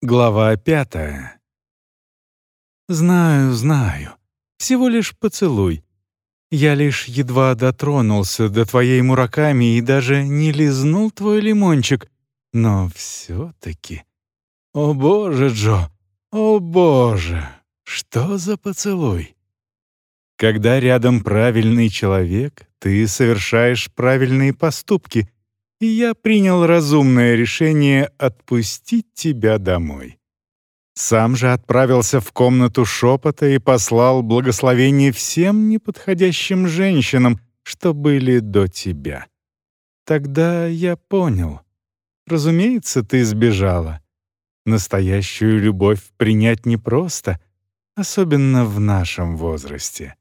Глава пятая. «Знаю, знаю. Всего лишь поцелуй. Я лишь едва дотронулся до твоей мураками и даже не лизнул твой лимончик. Но все-таки... О боже, Джо! О боже! Что за поцелуй?» Когда рядом правильный человек, ты совершаешь правильные поступки — и я принял разумное решение отпустить тебя домой. Сам же отправился в комнату шепота и послал благословение всем неподходящим женщинам, что были до тебя. Тогда я понял. Разумеется, ты сбежала. Настоящую любовь принять непросто, особенно в нашем возрасте.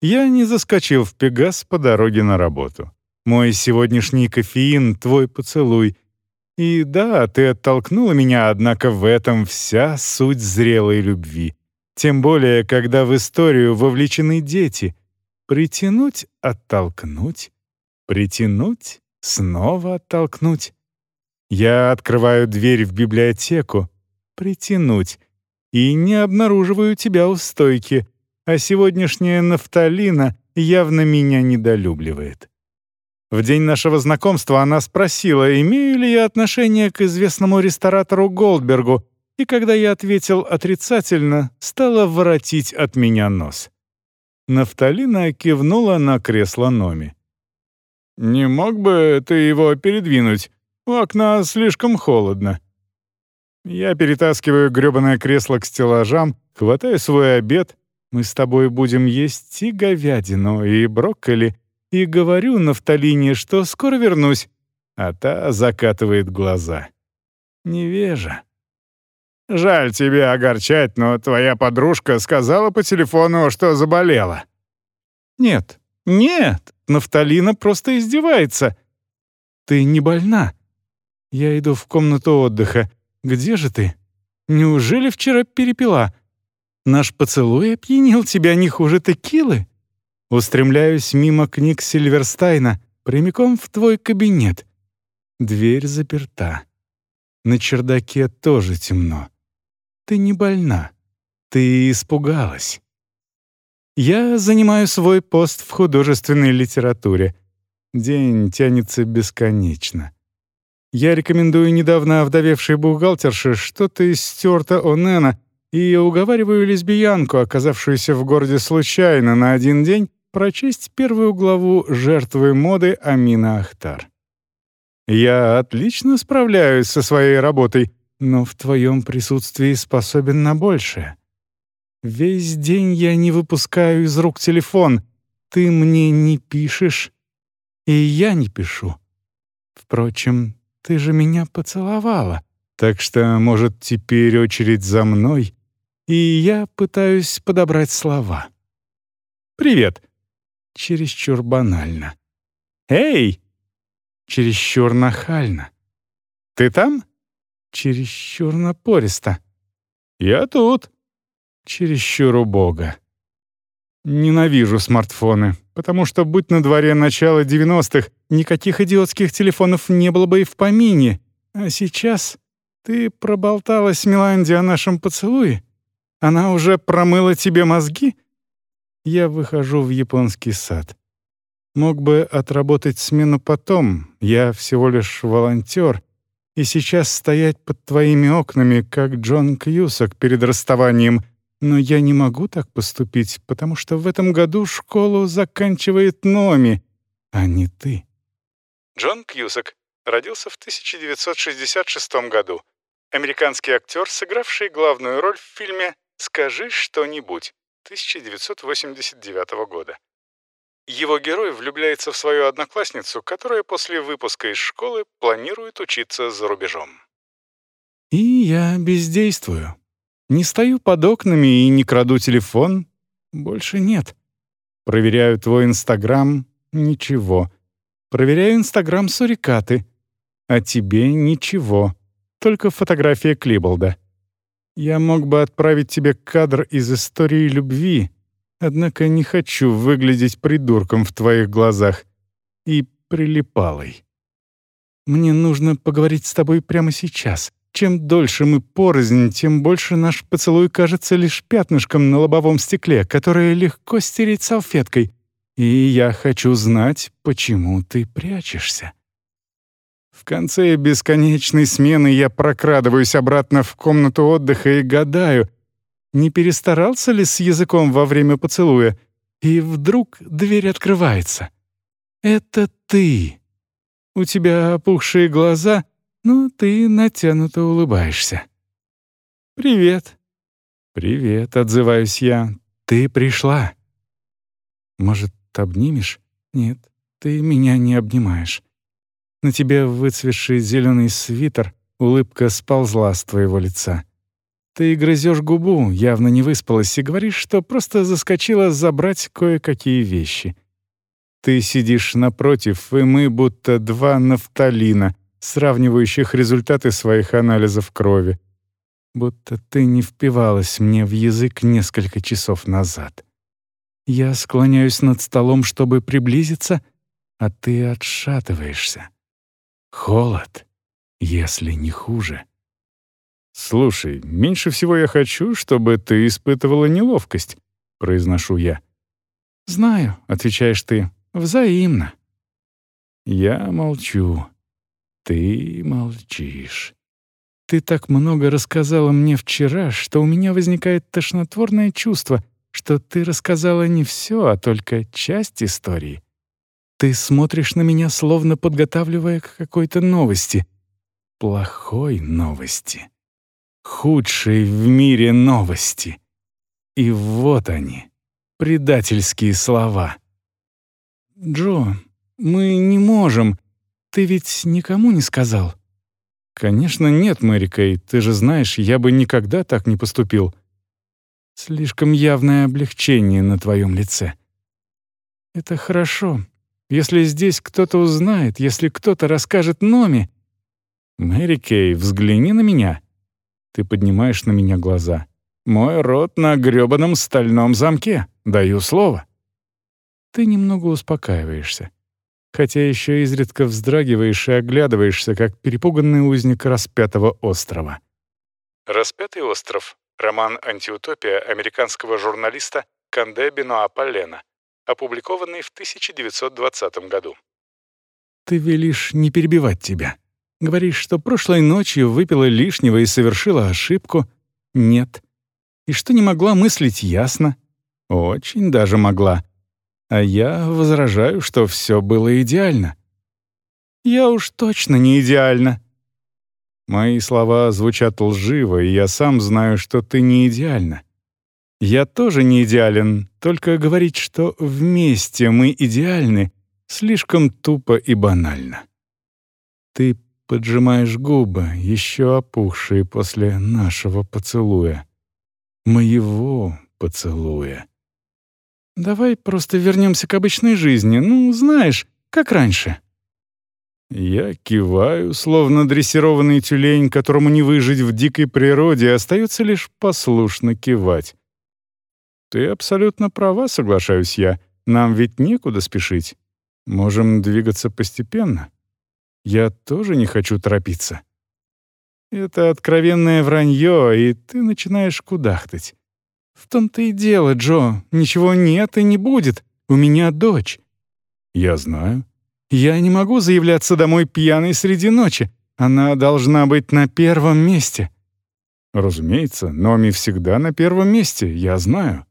Я не заскочил в Пегас по дороге на работу. Мой сегодняшний кофеин — твой поцелуй. И да, ты оттолкнула меня, однако в этом вся суть зрелой любви. Тем более, когда в историю вовлечены дети. Притянуть — оттолкнуть. Притянуть — снова оттолкнуть. Я открываю дверь в библиотеку. Притянуть. И не обнаруживаю тебя у стойки. А сегодняшняя нафталина явно меня недолюбливает. В день нашего знакомства она спросила, имею ли я отношение к известному ресторатору Голдбергу, и когда я ответил отрицательно, стала воротить от меня нос. Нафталина кивнула на кресло Номи. «Не мог бы ты его передвинуть? У окна слишком холодно». Я перетаскиваю грёбаное кресло к стеллажам, хватаю свой обед. Мы с тобой будем есть и говядину, и брокколи, и говорю Нафталине, что скоро вернусь, а та закатывает глаза. Невежа. «Жаль тебя огорчать, но твоя подружка сказала по телефону, что заболела». «Нет, нет, Нафталина просто издевается. Ты не больна. Я иду в комнату отдыха. Где же ты? Неужели вчера перепила? Наш поцелуй опьянил тебя не хуже текилы?» Устремляюсь мимо книг Сильверстайна, прямиком в твой кабинет. Дверь заперта. На чердаке тоже темно. Ты не больна. Ты испугалась. Я занимаю свой пост в художественной литературе. День тянется бесконечно. Я рекомендую недавно овдовевшей бухгалтерше что-то из Стюарта О'Нена и уговариваю лесбиянку, оказавшуюся в городе случайно на один день, прочесть первую главу «Жертвы моды» Амина Ахтар. Я отлично справляюсь со своей работой, но в твоем присутствии способен на большее. Весь день я не выпускаю из рук телефон. Ты мне не пишешь, и я не пишу. Впрочем, ты же меня поцеловала, так что, может, теперь очередь за мной, и я пытаюсь подобрать слова. «Привет чересчур банально. «Эй!» Чересчур нахально. «Ты там?» Чересчур напористо. «Я тут». Чересчур убого. Ненавижу смартфоны, потому что, будь на дворе начало 90-х, никаких идиотских телефонов не было бы и в помине. А сейчас ты проболталась Меланде о нашем поцелуе? Она уже промыла тебе мозги?» Я выхожу в японский сад. Мог бы отработать смену потом, я всего лишь волонтер, и сейчас стоять под твоими окнами, как Джон Кьюсак перед расставанием, но я не могу так поступить, потому что в этом году школу заканчивает Номи, а не ты. Джон Кьюсак родился в 1966 году. Американский актер, сыгравший главную роль в фильме «Скажи что-нибудь». 1989 года. Его герой влюбляется в свою одноклассницу, которая после выпуска из школы планирует учиться за рубежом. И я бездействую. Не стою под окнами и не краду телефон. Больше нет. Проверяю твой Инстаграм — ничего. Проверяю Инстаграм Сурикаты. А тебе ничего. Только фотография Клиболда. Я мог бы отправить тебе кадр из истории любви, однако не хочу выглядеть придурком в твоих глазах и прилипалой. Мне нужно поговорить с тобой прямо сейчас, Чем дольше мы порознь, тем больше наш поцелуй кажется лишь пятнышком на лобовом стекле, которое легко стереть салфеткой. И я хочу знать, почему ты прячешься. В конце бесконечной смены я прокрадываюсь обратно в комнату отдыха и гадаю, не перестарался ли с языком во время поцелуя, и вдруг дверь открывается. Это ты. У тебя опухшие глаза, но ты натянуто улыбаешься. «Привет». «Привет», — отзываюсь я. «Ты пришла». «Может, обнимешь?» «Нет, ты меня не обнимаешь. На тебе выцветший зеленый свитер, улыбка сползла с твоего лица. Ты грызешь губу, явно не выспалась, и говоришь, что просто заскочила забрать кое-какие вещи. Ты сидишь напротив, и мы будто два нафталина, сравнивающих результаты своих анализов крови. Будто ты не впивалась мне в язык несколько часов назад. Я склоняюсь над столом, чтобы приблизиться, а ты отшатываешься. Холод, если не хуже. «Слушай, меньше всего я хочу, чтобы ты испытывала неловкость», — произношу я. «Знаю», — отвечаешь ты, — «взаимно». Я молчу. Ты молчишь. Ты так много рассказала мне вчера, что у меня возникает тошнотворное чувство, что ты рассказала не все, а только часть истории. Ты смотришь на меня, словно подготавливая к какой-то новости. Плохой новости. Худшей в мире новости. И вот они, предательские слова. «Джо, мы не можем. Ты ведь никому не сказал?» «Конечно нет, Мэри Кей. Ты же знаешь, я бы никогда так не поступил». «Слишком явное облегчение на твоем лице». «Это хорошо. Если здесь кто-то узнает, если кто-то расскажет Номи...» «Мэри Кей, взгляни на меня». Ты поднимаешь на меня глаза. «Мой рот на грёбаном стальном замке. Даю слово». Ты немного успокаиваешься. Хотя еще изредка вздрагиваешь и оглядываешься, как перепуганный узник распятого острова. «Распятый остров» — роман «Антиутопия» американского журналиста Канде Бенуа Полена опубликованный в 1920 году. «Ты велишь не перебивать тебя. Говоришь, что прошлой ночью выпила лишнего и совершила ошибку. Нет. И что не могла мыслить ясно. Очень даже могла. А я возражаю, что все было идеально. Я уж точно не идеально. Мои слова звучат лживо, и я сам знаю, что ты не идеальна. Я тоже не идеален, только говорить, что вместе мы идеальны, слишком тупо и банально. Ты поджимаешь губы, еще опухшие после нашего поцелуя. Моего поцелуя. Давай просто вернемся к обычной жизни, ну, знаешь, как раньше. Я киваю, словно дрессированный тюлень, которому не выжить в дикой природе, остается лишь послушно кивать. «Ты абсолютно права, соглашаюсь я. Нам ведь некуда спешить. Можем двигаться постепенно. Я тоже не хочу торопиться». Это откровенное вранье, и ты начинаешь кудахтать. «В том-то и дело, Джо. Ничего нет и не будет. У меня дочь». «Я знаю». «Я не могу заявляться домой пьяной среди ночи. Она должна быть на первом месте». «Разумеется, Номи всегда на первом месте, я знаю».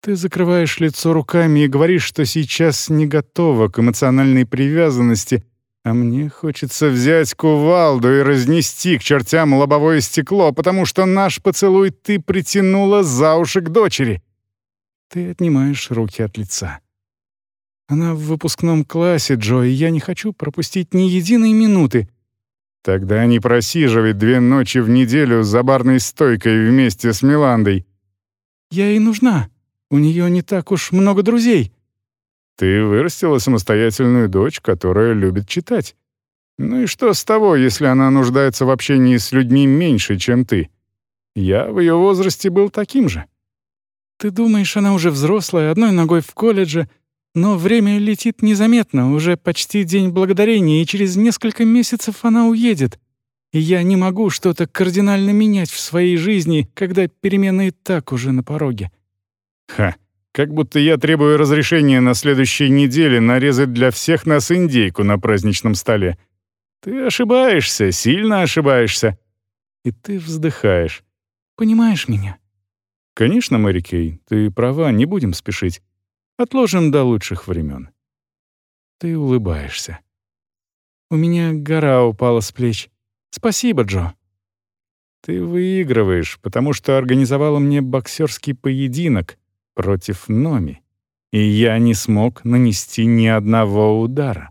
Ты закрываешь лицо руками и говоришь, что сейчас не готова к эмоциональной привязанности, а мне хочется взять кувалду и разнести к чертям лобовое стекло, потому что наш поцелуй ты притянула за уши к дочери. Ты отнимаешь руки от лица. Она в выпускном классе, Джо, и я не хочу пропустить ни единой минуты. Тогда не просиживай две ночи в неделю за барной стойкой вместе с Миландой. Я ей нужна. У нее не так уж много друзей». «Ты вырастила самостоятельную дочь, которая любит читать. Ну и что с того, если она нуждается в общении с людьми меньше, чем ты? Я в ее возрасте был таким же». «Ты думаешь, она уже взрослая, одной ногой в колледже, но время летит незаметно, уже почти День Благодарения, и через несколько месяцев она уедет. И я не могу что-то кардинально менять в своей жизни, когда перемены и так уже на пороге». «Ха, как будто я требую разрешения на следующей неделе нарезать для всех нас индейку на праздничном столе. Ты ошибаешься, сильно ошибаешься». И ты вздыхаешь. «Понимаешь меня?» «Конечно, Мэри Кей, ты права, не будем спешить. Отложим до лучших времен». Ты улыбаешься. «У меня гора упала с плеч. Спасибо, Джо». «Ты выигрываешь, потому что организовала мне боксерский поединок против Номи, и я не смог нанести ни одного удара.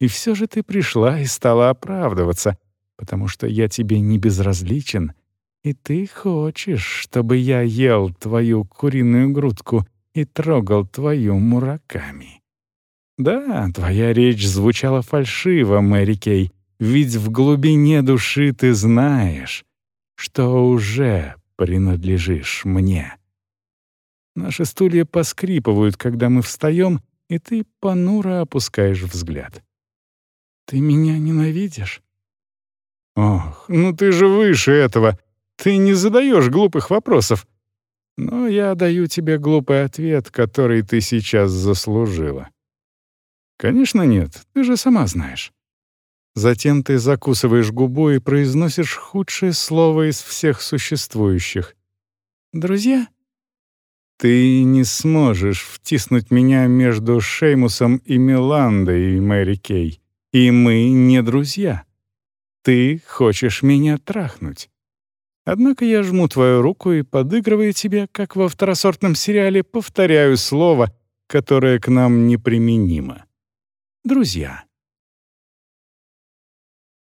И все же ты пришла и стала оправдываться, потому что я тебе не безразличен, и ты хочешь, чтобы я ел твою куриную грудку и трогал твою мураками. Да, твоя речь звучала фальшиво, Мэри Кей, ведь в глубине души ты знаешь, что уже принадлежишь мне. Наши стулья поскрипывают, когда мы встаем, и ты понуро опускаешь взгляд. «Ты меня ненавидишь?» «Ох, ну ты же выше этого. Ты не задаешь глупых вопросов. Но я даю тебе глупый ответ, который ты сейчас заслужила. Конечно, нет, ты же сама знаешь. Затем ты закусываешь губу и произносишь худшее слово из всех существующих. «Друзья?» Ты не сможешь втиснуть меня между Шеймусом и Миландой, Мэри Кей. И мы не друзья. Ты хочешь меня трахнуть. Однако я жму твою руку и, подыгрывая тебе, как во второсортном сериале, повторяю слово, которое к нам неприменимо. Друзья.